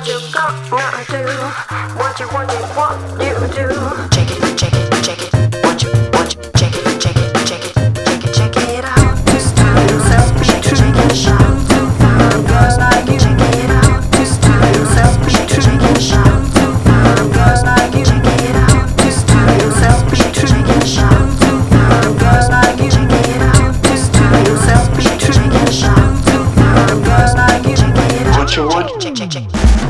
What you what you gonna do? What you what you what you do? Check it, check it, check it. What you what you check it, check it, check it, check it, check it out. Just to yourself, shake it, check it, shout so far first. like you. check it out. Just to yourself, shake it, check it, shout so like you. Check it out. Just to yourself, shake it, shake it, shout so far first. Check it out. Just to yourself, shake it, shake it, shout so far first. Check it out. What you want? Check, check, check.